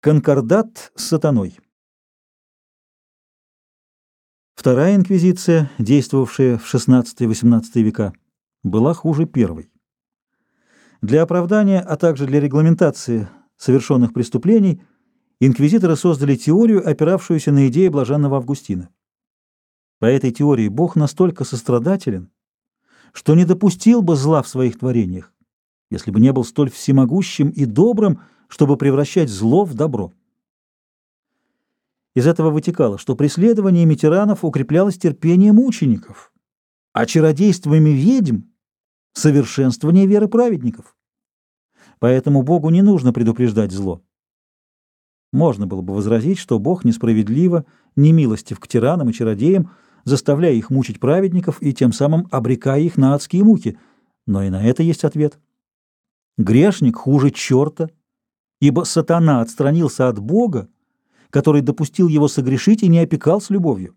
Конкордат с сатаной. Вторая инквизиция, действовавшая в XVI-XVIII века, была хуже первой. Для оправдания, а также для регламентации совершенных преступлений инквизиторы создали теорию, опиравшуюся на идеи блаженного Августина. По этой теории Бог настолько сострадателен, что не допустил бы зла в своих творениях, если бы не был столь всемогущим и добрым, чтобы превращать зло в добро. Из этого вытекало, что преследованиями тиранов укреплялось терпение мучеников, а чародействами ведьм — совершенствование веры праведников. Поэтому Богу не нужно предупреждать зло. Можно было бы возразить, что Бог несправедливо, не милостив к тиранам и чародеям, заставляя их мучить праведников и тем самым обрекая их на адские муки, но и на это есть ответ. Грешник хуже черта, ибо сатана отстранился от Бога, который допустил его согрешить и не опекал с любовью.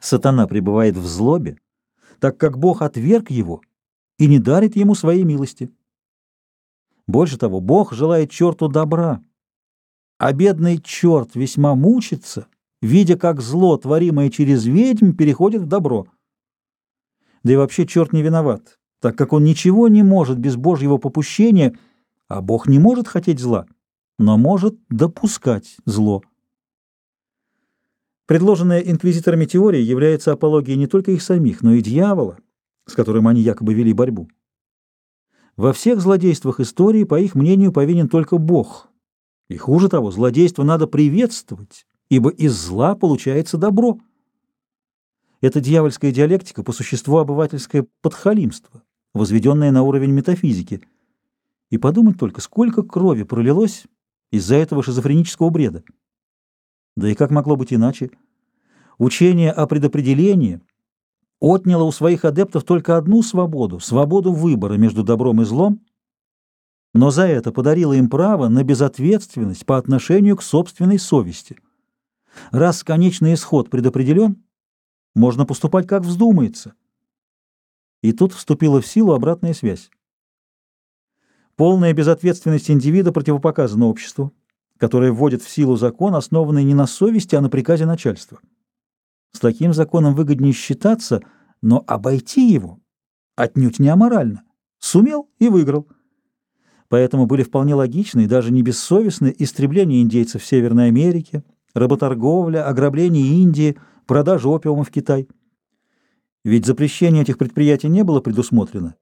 Сатана пребывает в злобе, так как Бог отверг его и не дарит ему своей милости. Больше того, Бог желает черту добра, а бедный черт весьма мучится, видя, как зло, творимое через ведьм, переходит в добро. Да и вообще черт не виноват, так как он ничего не может без Божьего попущения, а Бог не может хотеть зла но может допускать зло. Предложенная инквизиторами теория является апологией не только их самих, но и дьявола, с которым они якобы вели борьбу. Во всех злодействах истории, по их мнению, повинен только Бог. И хуже того, злодейство надо приветствовать, ибо из зла получается добро. Это дьявольская диалектика по существу обывательское подхалимство, возведенное на уровень метафизики. И подумать только, сколько крови пролилось из-за этого шизофренического бреда. Да и как могло быть иначе? Учение о предопределении отняло у своих адептов только одну свободу — свободу выбора между добром и злом, но за это подарило им право на безответственность по отношению к собственной совести. Раз конечный исход предопределен, можно поступать как вздумается. И тут вступила в силу обратная связь. Полная безответственность индивида противопоказана обществу, которое вводит в силу закон, основанный не на совести, а на приказе начальства. С таким законом выгоднее считаться, но обойти его отнюдь не аморально. Сумел и выиграл. Поэтому были вполне логичны и даже не бессовестны истребление индейцев в Северной Америке, работорговля, ограбление Индии, продажа опиума в Китай. Ведь запрещение этих предприятий не было предусмотрено,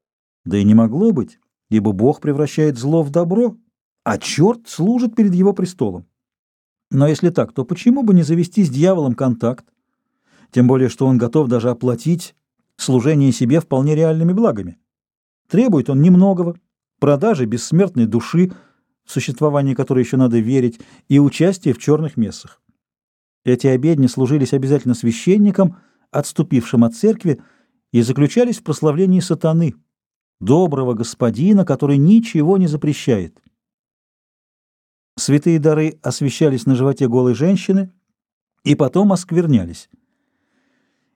да и не могло быть, ибо Бог превращает зло в добро, а черт служит перед его престолом. Но если так, то почему бы не завести с дьяволом контакт, тем более что он готов даже оплатить служение себе вполне реальными благами? Требует он немногого, продажи бессмертной души, в существование которой еще надо верить, и участие в черных мессах. Эти обедни служились обязательно священникам, отступившим от церкви, и заключались в прославлении сатаны – доброго господина, который ничего не запрещает. Святые дары освещались на животе голой женщины и потом осквернялись.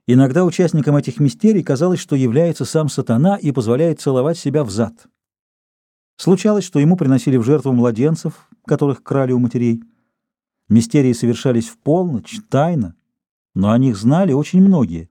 Иногда участникам этих мистерий казалось, что является сам сатана и позволяет целовать себя в зад. Случалось, что ему приносили в жертву младенцев, которых крали у матерей. Мистерии совершались в полночь, тайно, но о них знали очень многие.